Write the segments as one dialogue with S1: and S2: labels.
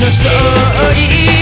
S1: のストーリー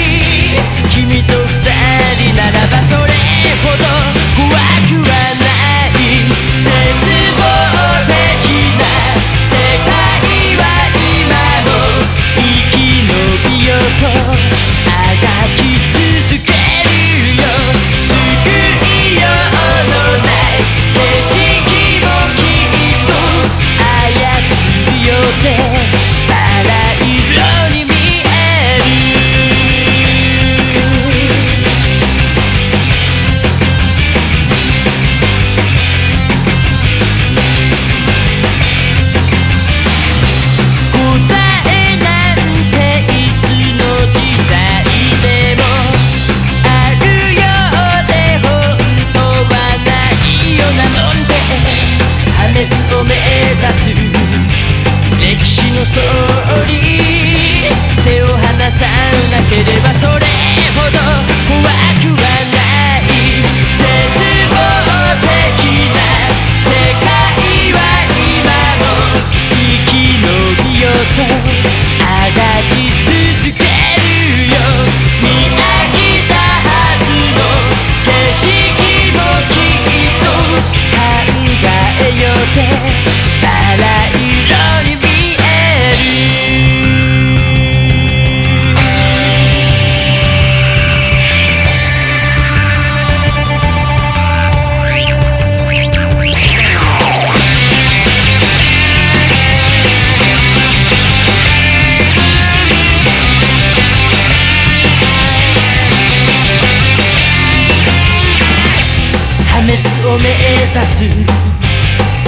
S1: 滅を目指す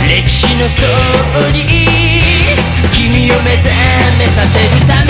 S1: 歴史のストーリー。君を目覚めさせるため